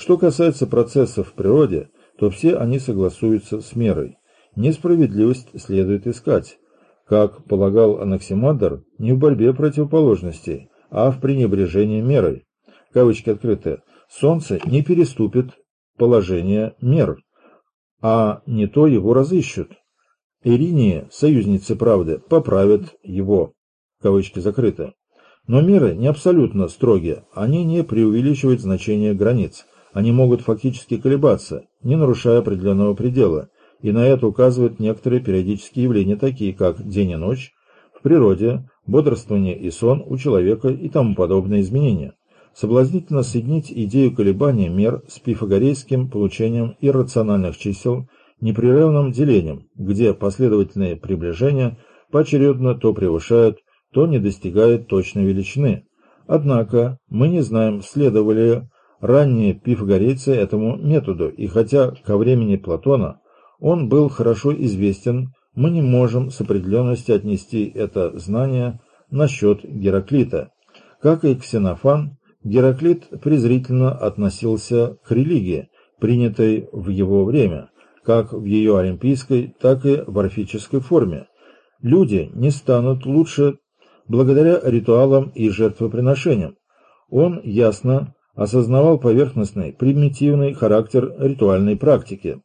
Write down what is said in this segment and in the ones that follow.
Что касается процессов в природе, то все они согласуются с мерой. Несправедливость следует искать, как полагал Анаксимандр, не в борьбе противоположностей, а в пренебрежении мерой. Кавычки открыты. Солнце не переступит положение мер, а не то его разыщут. Иринии, союзницы правды, поправят его. Кавычки закрыты. Но меры не абсолютно строгие, они не преувеличивают значение границ. Они могут фактически колебаться, не нарушая определенного предела, и на это указывают некоторые периодические явления, такие как день и ночь, в природе, бодрствование и сон у человека и тому подобные изменения. Соблазнительно соединить идею колебания мер с пифагорейским получением иррациональных чисел непрерывным делением, где последовательные приближения поочередно то превышают, то не достигают точной величины. Однако мы не знаем, следовали ранние пифагорейцы этому методу, и хотя ко времени Платона он был хорошо известен, мы не можем с определенностью отнести это знание насчет Гераклита. Как и Ксенофан, Гераклит презрительно относился к религии, принятой в его время, как в ее олимпийской, так и в орфической форме. Люди не станут лучше благодаря ритуалам и жертвоприношениям. Он ясно осознавал поверхностный, примитивный характер ритуальной практики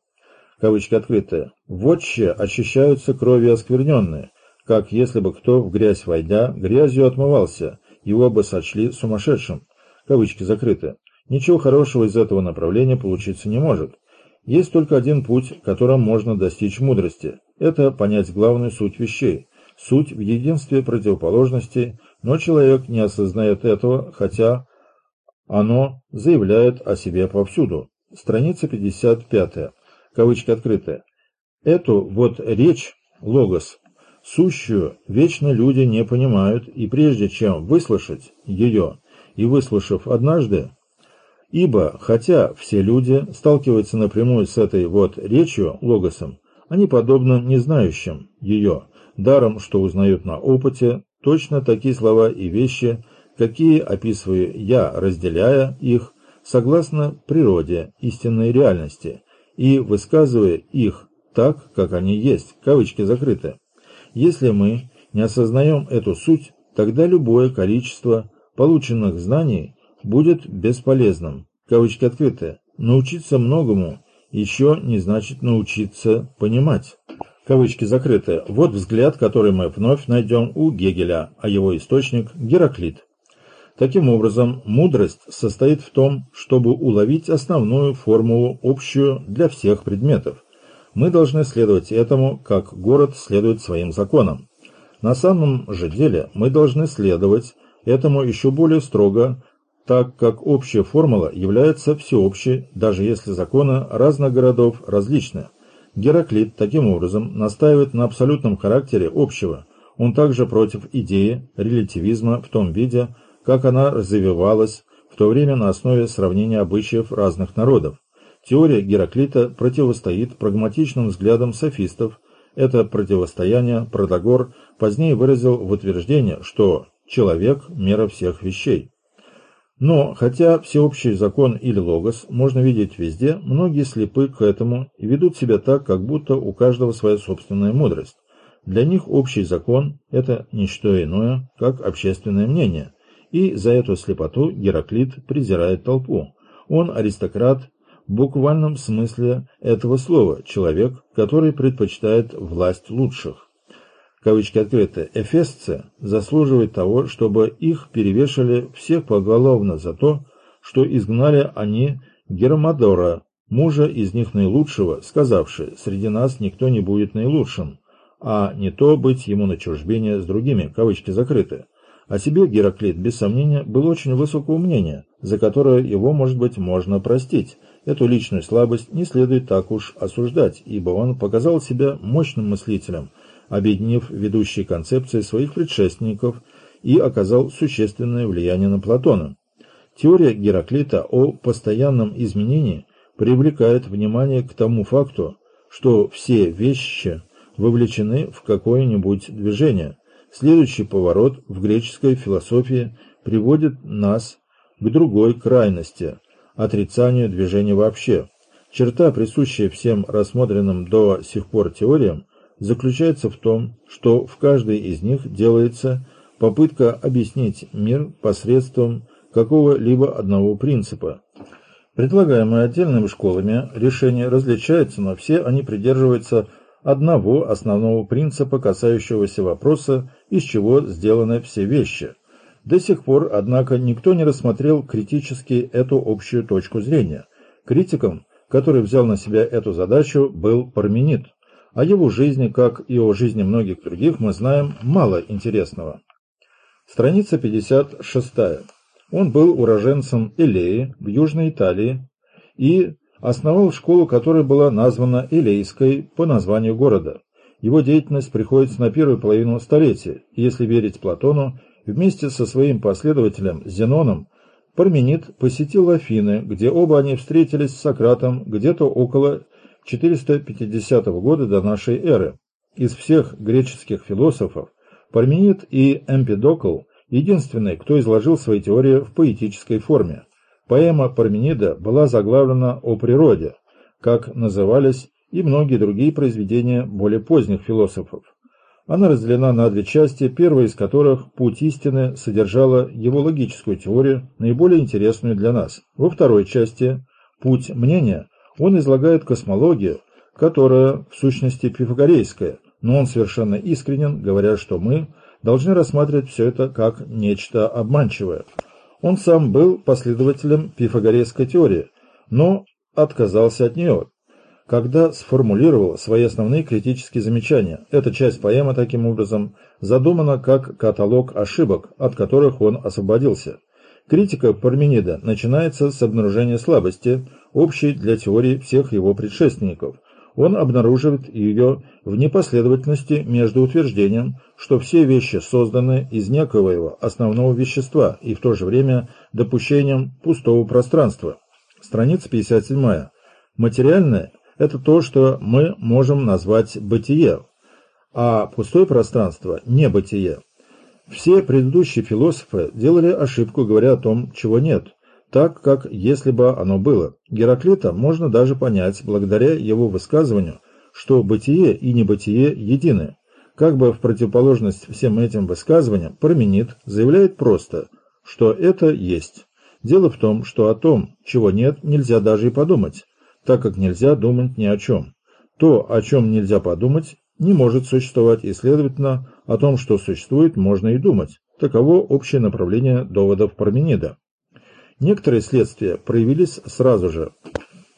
кавычки открытые, вотче очищаются кровью оскверненные, как если бы кто в грязь войдя грязью отмывался, его бы сочли сумасшедшим, кавычки закрыты. Ничего хорошего из этого направления получиться не может. Есть только один путь, которым можно достичь мудрости. Это понять главную суть вещей. Суть в единстве противоположностей, но человек не осознает этого, хотя оно заявляет о себе повсюду. Страница 55 кавычки открытые, эту вот речь, логос, сущую, вечно люди не понимают, и прежде чем выслушать ее, и выслушав однажды, ибо, хотя все люди сталкиваются напрямую с этой вот речью, логосом, они подобно не знающим ее, даром, что узнают на опыте, точно такие слова и вещи, какие описываю я, разделяя их, согласно природе истинной реальности, и высказывая их так, как они есть, кавычки закрыты. Если мы не осознаем эту суть, тогда любое количество полученных знаний будет бесполезным, кавычки открыты. Научиться многому еще не значит научиться понимать. Кавычки закрыты. Вот взгляд, который мы вновь найдем у Гегеля, а его источник – Гераклит. Таким образом, мудрость состоит в том, чтобы уловить основную формулу общую для всех предметов. Мы должны следовать этому, как город следует своим законам. На самом же деле мы должны следовать этому еще более строго, так как общая формула является всеобщей, даже если законы разных городов различны. Гераклит таким образом настаивает на абсолютном характере общего. Он также против идеи релятивизма в том виде, как она развивалась в то время на основе сравнения обычаев разных народов. Теория Гераклита противостоит прагматичным взглядам софистов. Это противостояние Протагор позднее выразил в утверждении, что человек – мера всех вещей. Но, хотя всеобщий закон или логос можно видеть везде, многие слепы к этому и ведут себя так, как будто у каждого своя собственная мудрость. Для них общий закон – это не что иное, как общественное мнение, и за эту слепоту Гераклит презирает толпу. Он аристократ в буквальном смысле этого слова, человек, который предпочитает власть лучших. Кавычки открыты. Эфесцы заслуживают того, чтобы их перевешали всех поголовно за то, что изгнали они Гермодора, мужа из них наилучшего, сказавши, среди нас никто не будет наилучшим, а не то быть ему на чужбине с другими, кавычки закрыты. О себе Гераклит, без сомнения, был очень высокого мнения, за которое его, может быть, можно простить. Эту личную слабость не следует так уж осуждать, ибо он показал себя мощным мыслителем, объединив ведущие концепции своих предшественников и оказал существенное влияние на Платона. Теория Гераклита о постоянном изменении привлекает внимание к тому факту, что все вещи вовлечены в какое-нибудь движение – Следующий поворот в греческой философии приводит нас к другой крайности. отрицанию движения вообще. Черта, присущая всем рассмотренным до сих пор теориям, заключается в том, что в каждой из них делается попытка объяснить мир посредством какого-либо одного принципа. Предлагаемые отдельными школами решения различаются, но все они придерживаются одного основного принципа, касающегося вопроса, из чего сделаны все вещи. До сих пор, однако, никто не рассмотрел критически эту общую точку зрения. Критиком, который взял на себя эту задачу, был Парменид. О его жизни, как и о жизни многих других, мы знаем мало интересного. Страница 56. Он был уроженцем Элеи в Южной Италии и основал школу, которая была названа Элейской по названию города. Его деятельность приходится на первую половину столетия, если верить Платону, вместе со своим последователем Зеноном Парменид посетил Афины, где оба они встретились с Сократом где-то около 450 года до нашей эры. Из всех греческих философов Парменид и Эмпидокл единственные, кто изложил свои теории в поэтической форме. Поэма Парменида была заглавлена «О природе», как назывались и многие другие произведения более поздних философов. Она разделена на две части, первая из которых «Путь истины» содержала его логическую теорию, наиболее интересную для нас. Во второй части «Путь мнения» он излагает космологию, которая в сущности пифагорейская, но он совершенно искренен, говоря, что мы должны рассматривать все это как нечто обманчивое. Он сам был последователем пифагорейской теории, но отказался от нее, когда сформулировал свои основные критические замечания. Эта часть поэмы, таким образом, задумана как каталог ошибок, от которых он освободился. Критика Парменида начинается с обнаружения слабости, общей для теории всех его предшественников. Он обнаруживает ее в непоследовательности между утверждением, что все вещи созданы из некоего основного вещества и в то же время допущением пустого пространства. Страница 57. Материальное – это то, что мы можем назвать бытие, а пустое пространство – небытие. Все предыдущие философы делали ошибку, говоря о том, чего нет, так, как если бы оно было. Гераклита можно даже понять благодаря его высказыванию, что бытие и небытие едины. Как бы в противоположность всем этим высказываниям, Парменид заявляет просто, что это есть. Дело в том, что о том, чего нет, нельзя даже и подумать, так как нельзя думать ни о чем. То, о чем нельзя подумать, не может существовать, и, следовательно, о том, что существует, можно и думать. Таково общее направление доводов Парменида. Некоторые следствия проявились сразу же.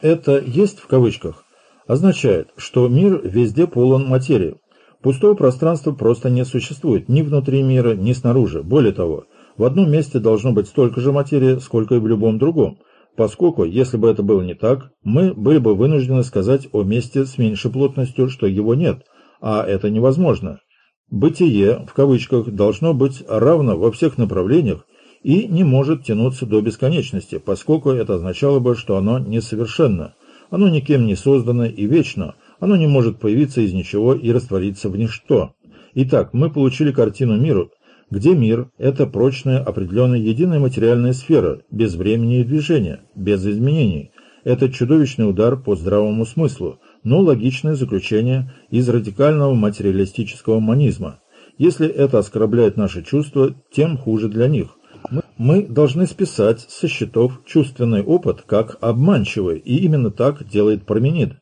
Это «есть» в кавычках означает, что мир везде полон материи, Пустого пространства просто не существует ни внутри мира, ни снаружи. Более того, в одном месте должно быть столько же материи, сколько и в любом другом, поскольку, если бы это было не так, мы были бы вынуждены сказать о месте с меньшей плотностью, что его нет, а это невозможно. «Бытие» в кавычках должно быть равно во всех направлениях и не может тянуться до бесконечности, поскольку это означало бы, что оно несовершенно. Оно никем не создано и вечно – оно не может появиться из ничего и раствориться в ничто. Итак, мы получили картину мира, где мир – это прочная, определенная единая материальная сфера, без времени и движения, без изменений. Это чудовищный удар по здравому смыслу, но логичное заключение из радикального материалистического манизма. Если это оскорбляет наши чувства, тем хуже для них. Мы должны списать со счетов чувственный опыт как обманчивый, и именно так делает Парменид.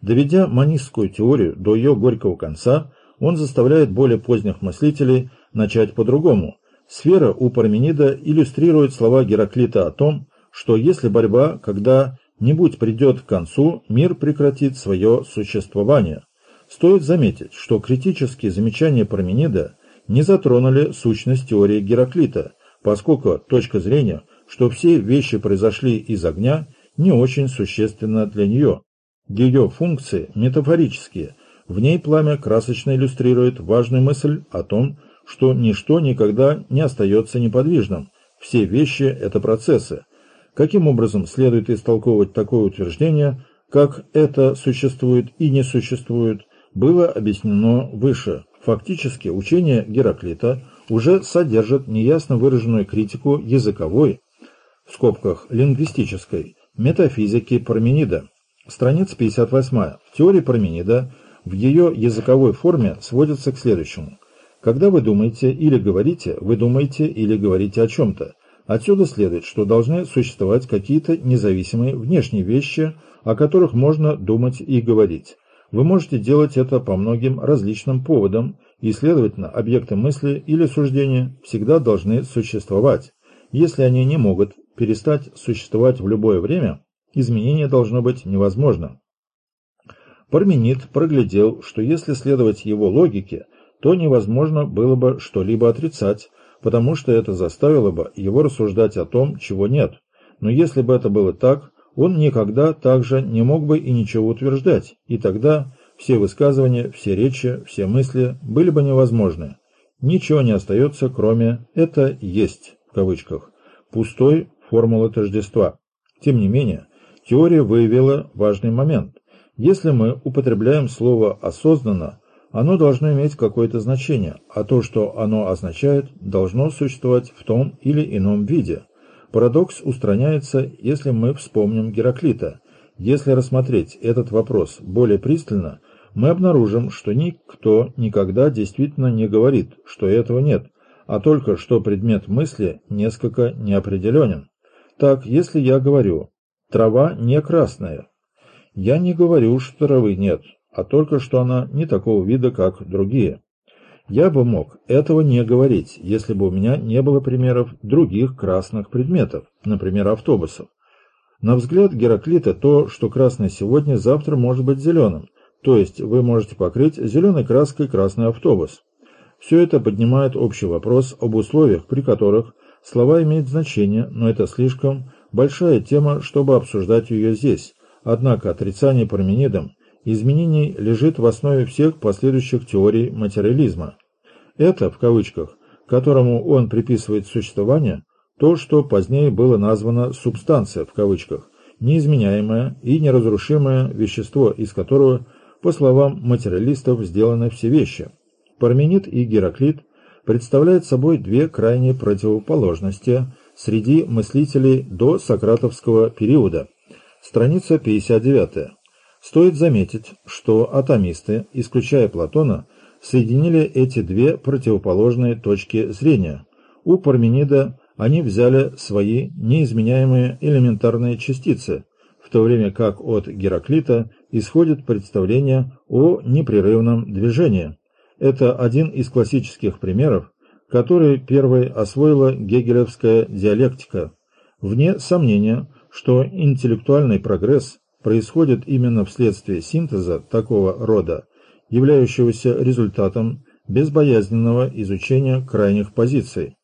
Доведя монистскую теорию до ее горького конца, он заставляет более поздних мыслителей начать по-другому. Сфера у Парменида иллюстрирует слова Гераклита о том, что если борьба когда-нибудь придет к концу, мир прекратит свое существование. Стоит заметить, что критические замечания Парменида не затронули сущность теории Гераклита, поскольку точка зрения, что все вещи произошли из огня, не очень существенна для нее. Ее функции метафорические. В ней пламя красочно иллюстрирует важную мысль о том, что ничто никогда не остается неподвижным. Все вещи – это процессы. Каким образом следует истолковывать такое утверждение, как это существует и не существует, было объяснено выше. Фактически учение Гераклита уже содержит неясно выраженную критику языковой, в скобках лингвистической, метафизики Парменида. Страница 58. В теории Парменида в ее языковой форме сводится к следующему. Когда вы думаете или говорите, вы думаете или говорите о чем-то. Отсюда следует, что должны существовать какие-то независимые внешние вещи, о которых можно думать и говорить. Вы можете делать это по многим различным поводам, и, следовательно, объекты мысли или суждения всегда должны существовать. Если они не могут перестать существовать в любое время, изменение должно быть невозможно. Парменид проглядел, что если следовать его логике, то невозможно было бы что-либо отрицать, потому что это заставило бы его рассуждать о том, чего нет. Но если бы это было так, он никогда также не мог бы и ничего утверждать, и тогда все высказывания, все речи, все мысли были бы невозможны. Ничего не остается, кроме «это есть» в кавычках, пустой формулы тождества. Тем не менее, теория выявила важный момент. Если мы употребляем слово «осознанно», оно должно иметь какое-то значение, а то, что оно означает, должно существовать в том или ином виде. Парадокс устраняется, если мы вспомним Гераклита. Если рассмотреть этот вопрос более пристально, мы обнаружим, что никто никогда действительно не говорит, что этого нет, а только что предмет мысли несколько неопределенен. Так, если я говорю «трава не красная», я не говорю, что травы нет, а только что она не такого вида, как другие. Я бы мог этого не говорить, если бы у меня не было примеров других красных предметов, например, автобусов. На взгляд Гераклита то, что красное сегодня, завтра может быть зеленым, то есть вы можете покрыть зеленой краской красный автобус. Все это поднимает общий вопрос об условиях, при которых слова имеют значение, но это слишком большая тема, чтобы обсуждать ее здесь. Однако отрицание Парменидом изменений лежит в основе всех последующих теорий материализма. Это, в кавычках, которому он приписывает существование, то, что позднее было названо «субстанция», в кавычках, неизменяемое и неразрушимое вещество, из которого, по словам материалистов, сделаны все вещи. Парменид и Гераклит представляют собой две крайние противоположности среди мыслителей до сократовского периода. Страница 59. Стоит заметить, что атомисты, исключая Платона, соединили эти две противоположные точки зрения. У Парменида они взяли свои неизменяемые элементарные частицы, в то время как от Гераклита исходит представление о непрерывном движении. Это один из классических примеров, который первой освоила гегелевская диалектика. Вне сомнения, что интеллектуальный прогресс происходит именно вследствие синтеза такого рода, являющегося результатом безбоязненного изучения крайних позиций.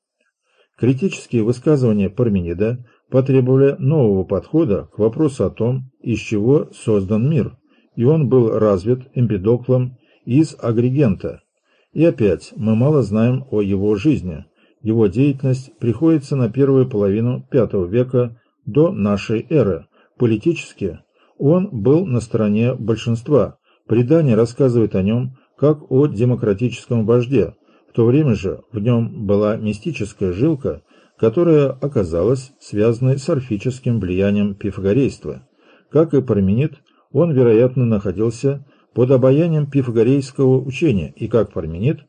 Критические высказывания Парменида потребовали нового подхода к вопросу о том, из чего создан мир, и он был развит Эмпидоклом из Агригента. И опять мы мало знаем о его жизни. Его деятельность приходится на первую половину V века до нашей эры. Политически он был на стороне большинства. Предание рассказывает о нем как о демократическом вожде. В то время же в нем была мистическая жилка, которая оказалась связанной с орфическим влиянием пифагорейства. Как и Парменид, он, вероятно, находился под обаянием пифагорейского учения и, как Парменид,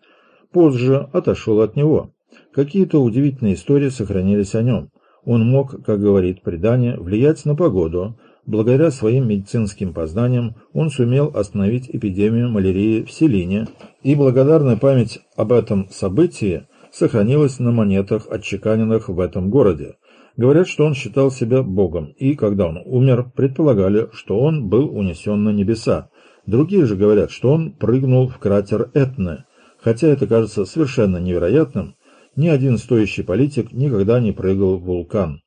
позже отошел от него. Какие-то удивительные истории сохранились о нем. Он мог, как говорит предание, влиять на погоду, Благодаря своим медицинским познаниям он сумел остановить эпидемию малярии в Селине, и благодарная память об этом событии сохранилась на монетах, отчеканенных в этом городе. Говорят, что он считал себя богом, и когда он умер, предполагали, что он был унесен на небеса. Другие же говорят, что он прыгнул в кратер Этны. Хотя это кажется совершенно невероятным, ни один стоящий политик никогда не прыгал в вулкан.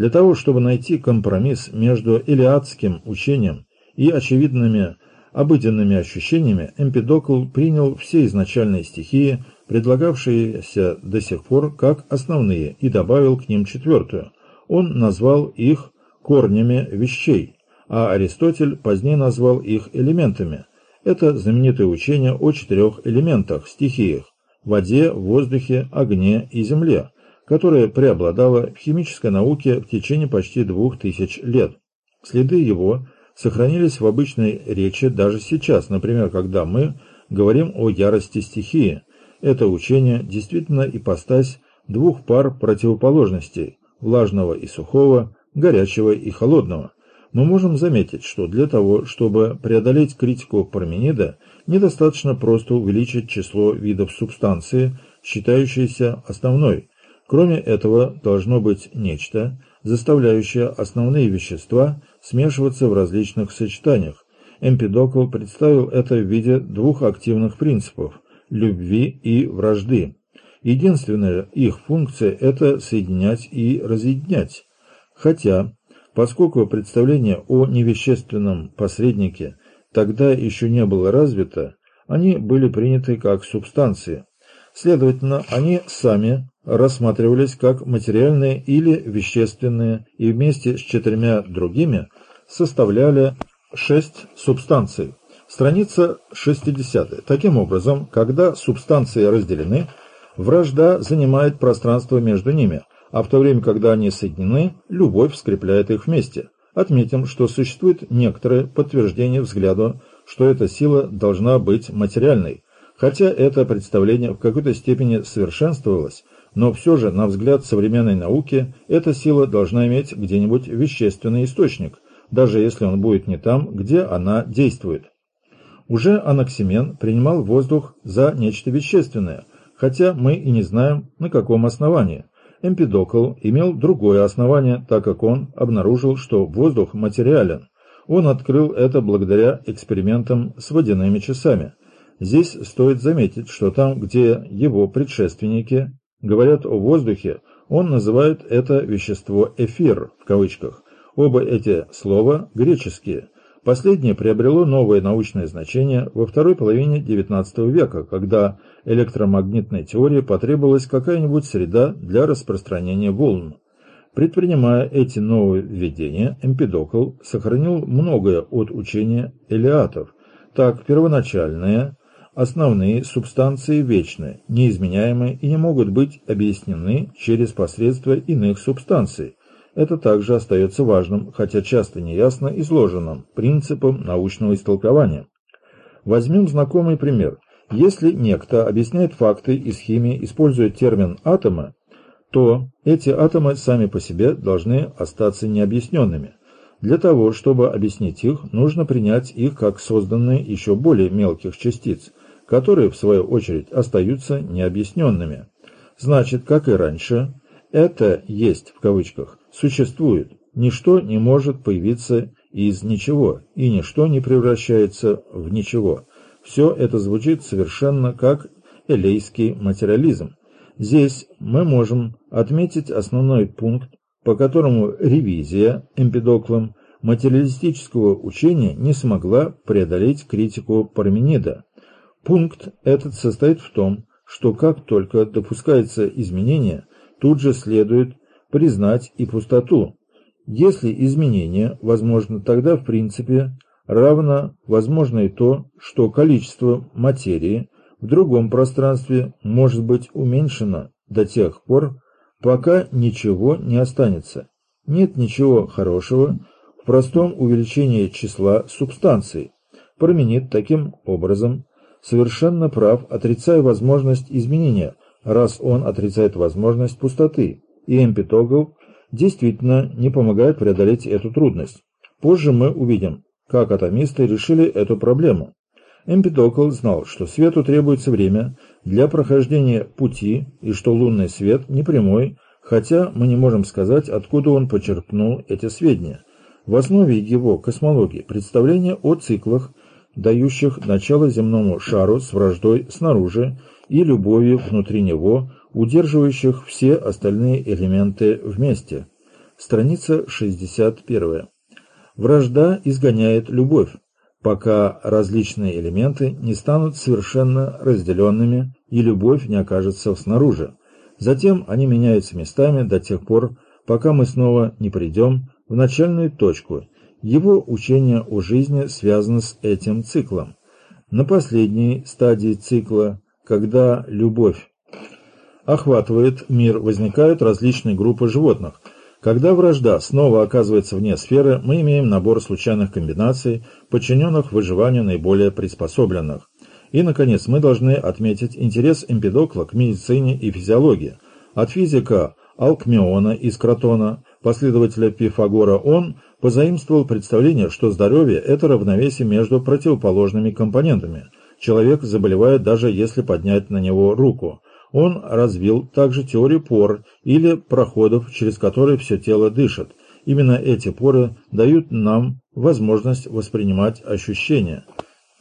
Для того, чтобы найти компромисс между илиадским учением и очевидными обыденными ощущениями, Эмпидокл принял все изначальные стихии, предлагавшиеся до сих пор как основные, и добавил к ним четвертую. Он назвал их корнями вещей, а Аристотель позднее назвал их элементами. Это знаменитое учение о четырех элементах, стихиях – воде, воздухе, огне и земле – которая преобладала в химической науке в течение почти двух тысяч лет. Следы его сохранились в обычной речи даже сейчас, например, когда мы говорим о ярости стихии. Это учение действительно ипостась двух пар противоположностей – влажного и сухого, горячего и холодного. Мы можем заметить, что для того, чтобы преодолеть критику Парменида, недостаточно просто увеличить число видов субстанции, считающейся основной. Кроме этого, должно быть нечто, заставляющее основные вещества смешиваться в различных сочетаниях. Эмпидокл представил это в виде двух активных принципов – любви и вражды. Единственная их функция – это соединять и разъединять. Хотя, поскольку представление о невещественном посреднике тогда еще не было развито, они были приняты как субстанции. Следовательно, они сами рассматривались как материальные или вещественные и вместе с четырьмя другими составляли шесть субстанций. Страница 60. Таким образом, когда субстанции разделены, вражда занимает пространство между ними, а в то время, когда они соединены, любовь скрепляет их вместе. Отметим, что существует некоторое подтверждение взгляду, что эта сила должна быть материальной, хотя это представление в какой-то степени совершенствовалось, но все же, на взгляд современной науки, эта сила должна иметь где-нибудь вещественный источник, даже если он будет не там, где она действует. Уже Анаксимен принимал воздух за нечто вещественное, хотя мы и не знаем, на каком основании. Эмпидокл имел другое основание, так как он обнаружил, что воздух материален. Он открыл это благодаря экспериментам с водяными часами. Здесь стоит заметить, что там, где его предшественники говорят о воздухе, он называет это вещество «эфир» в кавычках. Оба эти слова греческие. Последнее приобрело новое научное значение во второй половине XIX века, когда электромагнитной теории потребовалась какая-нибудь среда для распространения волн. Предпринимая эти новые введения, Эмпидокл сохранил многое от учения элиатов. Так, первоначальное Основные субстанции вечны, неизменяемы и не могут быть объяснены через посредство иных субстанций. Это также остается важным, хотя часто неясно изложенным, принципом научного истолкования. Возьмем знакомый пример. Если некто объясняет факты из химии, используя термин «атомы», то эти атомы сами по себе должны остаться необъясненными. Для того, чтобы объяснить их, нужно принять их как созданные еще более мелких частиц, которые, в свою очередь, остаются необъясненными. Значит, как и раньше, это «есть» в кавычках существует. Ничто не может появиться из ничего, и ничто не превращается в ничего. Все это звучит совершенно как элейский материализм. Здесь мы можем отметить основной пункт, по которому ревизия Эмпидоклом материалистического учения не смогла преодолеть критику Парменида. Пункт этот состоит в том, что как только допускается изменение, тут же следует признать и пустоту. Если изменение возможно, тогда в принципе равно возможно и то, что количество материи в другом пространстве может быть уменьшено до тех пор, пока ничего не останется. Нет ничего хорошего в простом увеличении числа субстанций. Променит таким образом совершенно прав, отрицая возможность изменения, раз он отрицает возможность пустоты, и Эмпитогл действительно не помогает преодолеть эту трудность. Позже мы увидим, как атомисты решили эту проблему. Эмпидокл знал, что свету требуется время для прохождения пути и что лунный свет не прямой, хотя мы не можем сказать, откуда он почерпнул эти сведения. В основе его космологии представление о циклах дающих начало земному шару с враждой снаружи и любовью внутри него, удерживающих все остальные элементы вместе. Страница 61. Вражда изгоняет любовь, пока различные элементы не станут совершенно разделенными и любовь не окажется снаружи. Затем они меняются местами до тех пор, пока мы снова не придем в начальную точку его учение о жизни связано с этим циклом. На последней стадии цикла, когда любовь охватывает мир, возникают различные группы животных. Когда вражда снова оказывается вне сферы, мы имеем набор случайных комбинаций, подчиненных выживанию наиболее приспособленных. И, наконец, мы должны отметить интерес Эмпидокла к медицине и физиологии. От физика Алкмеона из Кротона, последователя Пифагора, он позаимствовал представление, что здоровье – это равновесие между противоположными компонентами. Человек заболевает даже если поднять на него руку. Он развил также теорию пор или проходов, через которые все тело дышит. Именно эти поры дают нам возможность воспринимать ощущения.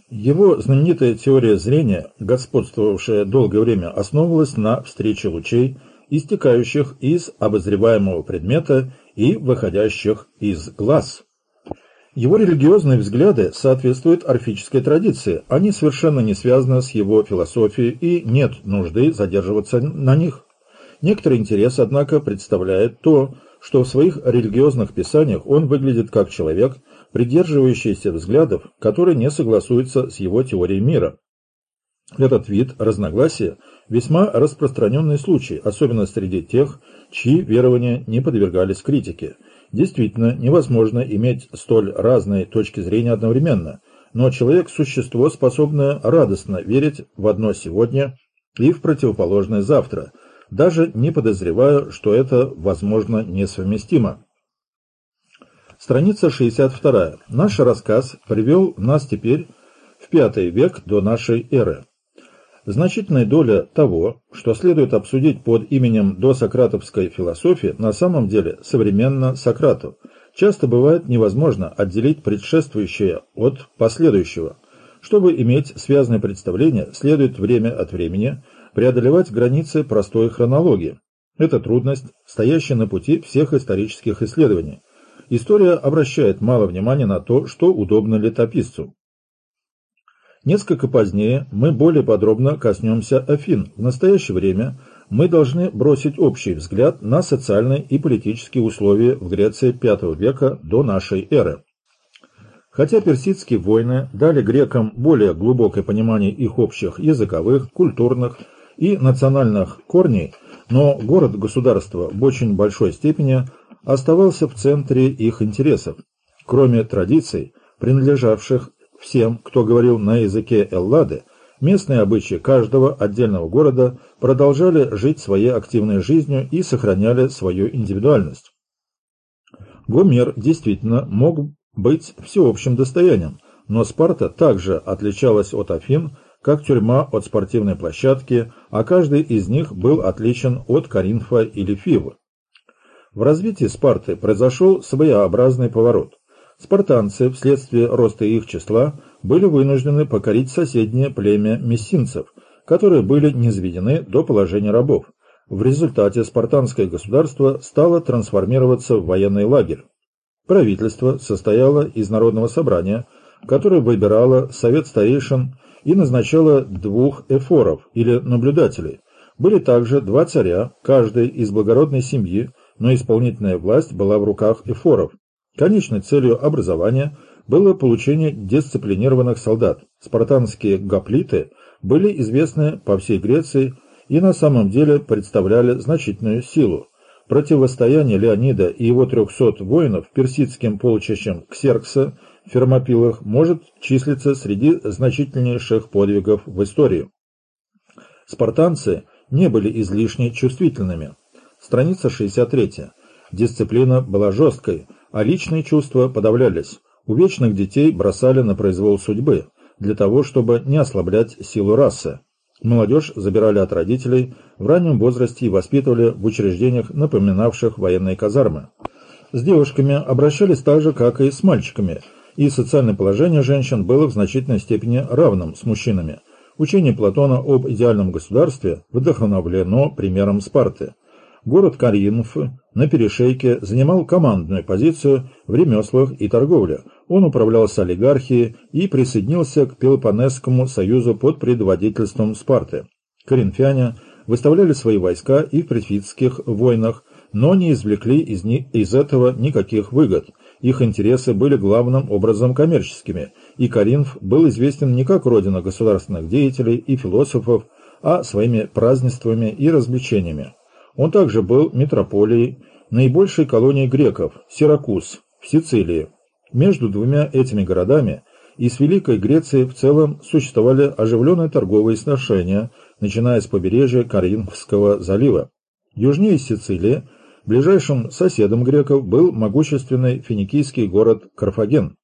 Его знаменитая теория зрения, господствовавшая долгое время, основывалась на встрече лучей, истекающих из обозреваемого предмета и выходящих из глаз. Его религиозные взгляды соответствуют орфической традиции, они совершенно не связаны с его философией и нет нужды задерживаться на них. Некоторый интерес, однако, представляет то, что в своих религиозных писаниях он выглядит как человек, придерживающийся взглядов, которые не согласуются с его теорией мира. Этот вид разногласия весьма распространенный случай, особенно среди тех, чьи верования не подвергались критике – Действительно, невозможно иметь столь разные точки зрения одновременно, но человек – существо, способное радостно верить в одно сегодня и в противоположное завтра, даже не подозревая, что это, возможно, несовместимо. Страница 62. Наш рассказ привел нас теперь в V век до нашей эры. Значительная доля того, что следует обсудить под именем досократовской философии, на самом деле современно Сократу. Часто бывает невозможно отделить предшествующее от последующего. Чтобы иметь связанное представление, следует время от времени преодолевать границы простой хронологии. Это трудность, стоящая на пути всех исторических исследований. История обращает мало внимания на то, что удобно летописцу. Несколько позднее мы более подробно коснемся Афин. В настоящее время мы должны бросить общий взгляд на социальные и политические условия в Греции V века до нашей эры. Хотя персидские войны дали грекам более глубокое понимание их общих языковых, культурных и национальных корней, но город-государство в очень большой степени оставался в центре их интересов. Кроме традиций, принадлежавших Всем, кто говорил на языке Эллады, местные обычаи каждого отдельного города продолжали жить своей активной жизнью и сохраняли свою индивидуальность. Гомер действительно мог быть всеобщим достоянием, но Спарта также отличалась от Афин, как тюрьма от спортивной площадки, а каждый из них был отличен от Коринфа или Фивы. В развитии Спарты произошел своеобразный поворот. Спартанцы, вследствие роста их числа, были вынуждены покорить соседнее племя мессинцев, которые были низведены до положения рабов. В результате спартанское государство стало трансформироваться в военный лагерь. Правительство состояло из народного собрания, которое выбирало совет старейшин и назначало двух эфоров или наблюдателей. Были также два царя, каждый из благородной семьи, но исполнительная власть была в руках эфоров. Конечной целью образования было получение дисциплинированных солдат. Спартанские гоплиты были известны по всей Греции и на самом деле представляли значительную силу. Противостояние Леонида и его 300 воинов персидским полчищам Ксеркса в Фермопилах может числиться среди значительнейших подвигов в истории. Спартанцы не были излишне чувствительными. Страница 63. Дисциплина была жесткой – а личные чувства подавлялись. У вечных детей бросали на произвол судьбы, для того, чтобы не ослаблять силу расы. Молодежь забирали от родителей в раннем возрасте и воспитывали в учреждениях, напоминавших военные казармы. С девушками обращались так же, как и с мальчиками, и социальное положение женщин было в значительной степени равным с мужчинами. Учение Платона об идеальном государстве вдохновлено примером Спарты. Город Каринф на перешейке занимал командную позицию в ремеслах и торговле. Он управлял с олигархией и присоединился к Пелопонесскому союзу под предводительством Спарты. Коринфяне выставляли свои войска и в префитских войнах, но не извлекли из, них, из этого никаких выгод. Их интересы были главным образом коммерческими, и Коринф был известен не как родина государственных деятелей и философов, а своими празднествами и развлечениями. Он также был метрополией наибольшей колонией греков – Сиракуз, в Сицилии. Между двумя этими городами и с Великой Грецией в целом существовали оживленные торговые сношения, начиная с побережья Каринфского залива. Южнее Сицилии, ближайшим соседом греков, был могущественный финикийский город Карфаген.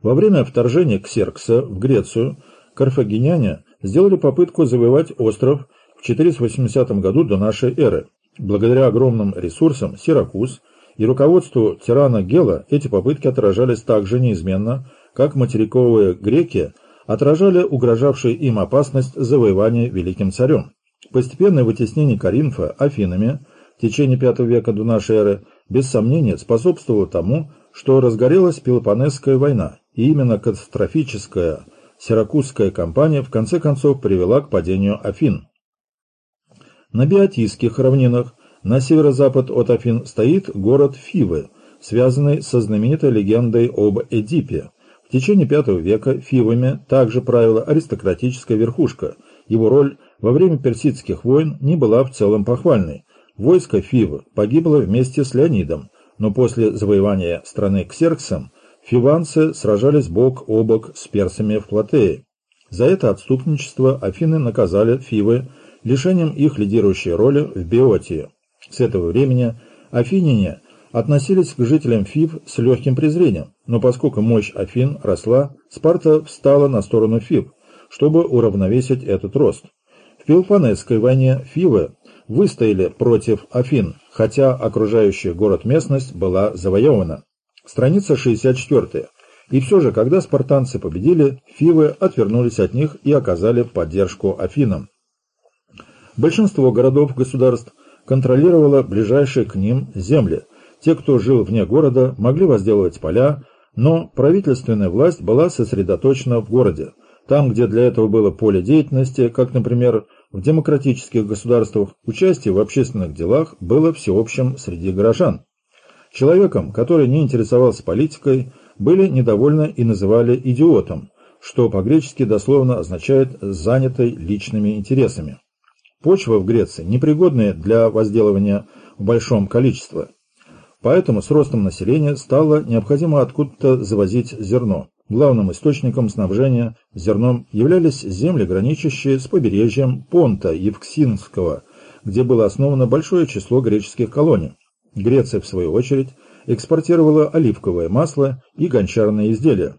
Во время вторжения Ксеркса в Грецию карфагеняне сделали попытку завоевать остров 480 году до нашей эры. Благодаря огромным ресурсам Сиракуз и руководству тирана Гела эти попытки отражались так же неизменно, как материковые греки отражали угрожавшую им опасность завоевания великим царем. Постепенное вытеснение Каринфа Афинами в течение V века до нашей эры без сомнения способствовало тому, что разгорелась Пелопонесская война, и именно катастрофическая Сиракузская кампания в конце концов привела к падению Афин. На Биотийских равнинах на северо-запад от Афин стоит город Фивы, связанный со знаменитой легендой об Эдипе. В течение V века Фивами также правила аристократическая верхушка. Его роль во время персидских войн не была в целом похвальной. Войско Фивы погибло вместе с Леонидом, но после завоевания страны Ксерксом фиванцы сражались бок о бок с персами в Платее. За это отступничество Афины наказали Фивы лишением их лидирующей роли в Биотии. С этого времени афиняне относились к жителям Фив с легким презрением, но поскольку мощь Афин росла, Спарта встала на сторону Фив, чтобы уравновесить этот рост. В Пелопонесской войне Фивы выстояли против Афин, хотя окружающая город местность была завоевана. Страница 64. И все же, когда спартанцы победили, Фивы отвернулись от них и оказали поддержку Афинам. Большинство городов-государств контролировало ближайшие к ним земли. Те, кто жил вне города, могли возделывать поля, но правительственная власть была сосредоточена в городе. Там, где для этого было поле деятельности, как, например, в демократических государствах, участие в общественных делах было всеобщим среди горожан. Человеком, который не интересовался политикой, были недовольны и называли идиотом, что по-гречески дословно означает «занятый личными интересами». Почва в Греции непригодная для возделывания в большом количестве. Поэтому с ростом населения стало необходимо откуда-то завозить зерно. Главным источником снабжения зерном являлись земли, граничащие с побережьем Понта Евксинского, где было основано большое число греческих колоний. Греция, в свою очередь, экспортировала оливковое масло и гончарные изделия.